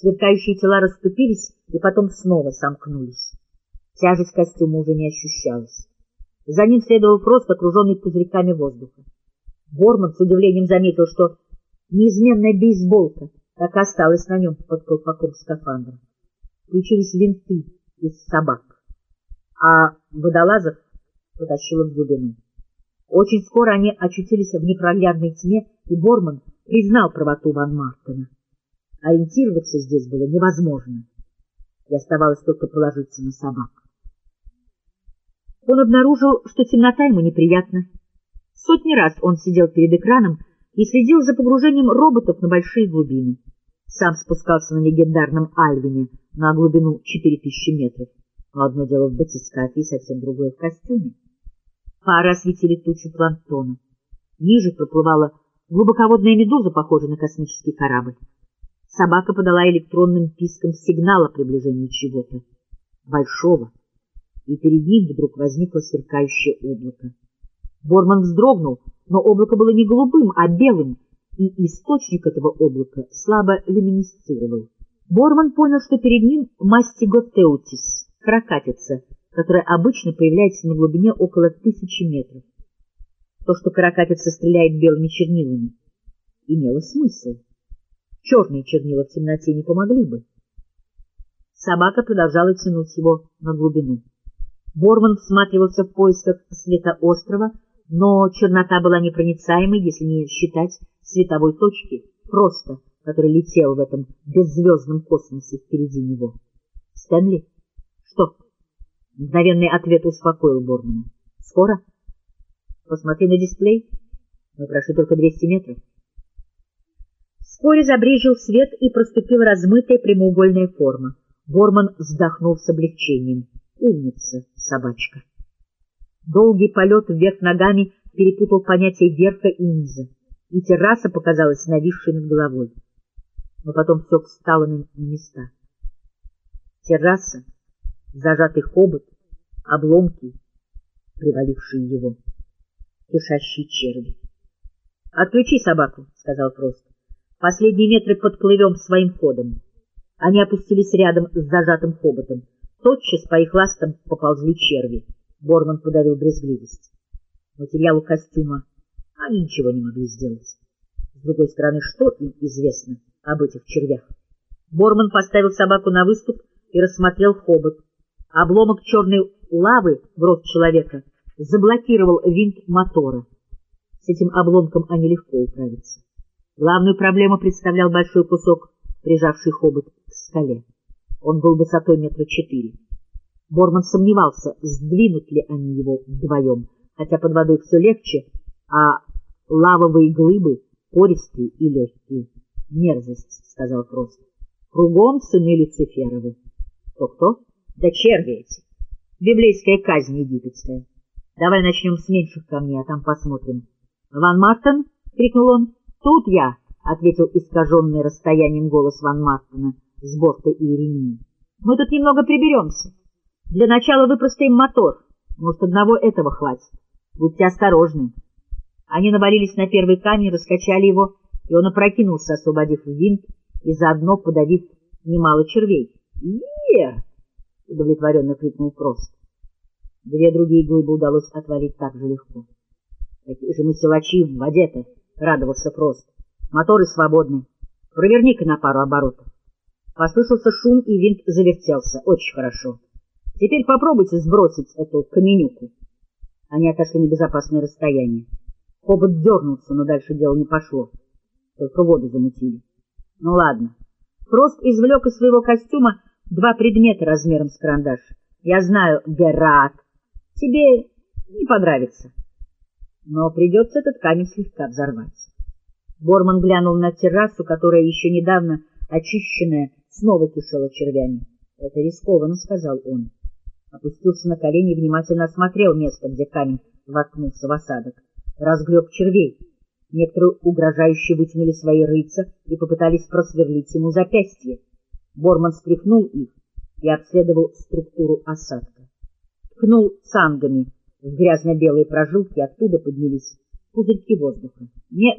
Сверкающие тела расступились и потом снова сомкнулись. Тяжесть костюма уже не ощущалась. За ним следовал просто окруженный пузырьками воздуха. Борман с удивлением заметил, что неизменная бейсболка так и осталась на нем под колпаком скафандра. Включились винты из собак, а водолазов потащило в глубину. Очень скоро они очутились в непроглядной тьме, и Борман признал правоту Ван Мартена. Ориентироваться здесь было невозможно, и оставалось только положиться на собак. Он обнаружил, что темнота ему неприятна. Сотни раз он сидел перед экраном и следил за погружением роботов на большие глубины. Сам спускался на легендарном Альвине на глубину 4000 метров. Но одно дело в батискафе и совсем другое в костюме. Фары осветили тучу планктона. Ниже проплывала глубоководная медуза, похожая на космический корабль. Собака подала электронным писком сигнал о приближении чего-то большого, и перед ним вдруг возникло сверкающее облако. Борман вздрогнул, но облако было не голубым, а белым, и источник этого облака слабо люминесцировал. Борман понял, что перед ним мастиготеутис, каракатица, которая обычно появляется на глубине около тысячи метров. То, что каракатица стреляет белыми чернилами, имело смысл. Черные чернила в темноте не помогли бы. Собака продолжала тянуть его на глубину. Борман всматривался в поисках света острова, но чернота была непроницаемой, если не считать световой точки, просто, который летел в этом беззвездном космосе впереди него. «Стэнли?» «Что?» Мгновенный ответ успокоил Бормана. «Скоро?» «Посмотри на дисплей. Мы прошли только 200 метров». Вскоре забрежил свет и проступила размытая прямоугольная форма. Борман вздохнул с облегчением. Умница, собачка. Долгий полет вверх ногами перепутал понятия верха и низа, и терраса показалась нависшей над головой. Но потом все встало на места. Терраса, зажатый хобот, обломки, привалившие его, кишащие черви. — Отключи собаку, — сказал Фрост. Последние метры подплывем своим ходом. Они опустились рядом с зажатым хоботом. Тотчас по их ластам поползли черви. Борман подавил брезгливость. Материалу костюма они ничего не могли сделать. С другой стороны, что им известно об этих червях? Борман поставил собаку на выступ и рассмотрел хобот. Обломок черной лавы в рост человека заблокировал винт мотора. С этим обломком они легко управятся. Главную проблему представлял большой кусок, прижавший хобот к скале. Он был высотой метра четыре. Борман сомневался, сдвинут ли они его вдвоем, хотя под водой все легче, а лавовые глыбы пористые и легкие. Мерзость, — сказал просто. Кругом сыны Люциферовы. Кто-кто? Да черви эти. Библейская казнь египетская. Давай начнем с меньших камней, а там посмотрим. Ван Мартен? — крикнул он. — Тут я, — ответил искаженный расстоянием голос Ван Мартена с борта Иеремии. — Мы тут немного приберемся. Для начала выпростаем мотор. Может, одного этого хватит. Будьте осторожны. Они навалились на первый камень, раскачали его, и он опрокинулся, освободив винт и заодно подавив немало червей. «Е!» — удовлетворенно крикнул Прост. Две другие глыбы удалось отвалить так же легко. «Какие же мы силачи в воде-то!» — радовался Фрост. — Моторы свободны. Проверни-ка на пару оборотов. Послышался шум, и винт завертелся. Очень хорошо. Теперь попробуйте сбросить эту каменюку. Они отошли на безопасное расстояние. Хобот дернулся, но дальше дело не пошло. Только воду замутили. Ну ладно. Фрост извлек из своего костюма два предмета размером с карандаш. Я знаю, Герат, тебе не понравится но придется этот камень слегка взорвать. Борман глянул на террасу, которая еще недавно, очищенная, снова кишела червями. — Это рискованно, — сказал он. Опустился на колени и внимательно осмотрел место, где камень воткнулся в осадок. Разгреб червей. Некоторые угрожающе вытянули свои рыца и попытались просверлить ему запястье. Борман стряхнул их и обследовал структуру осадка. Ткнул цангами в грязно-белые прожилки, оттуда поднялись пузырьки воздуха. Нет,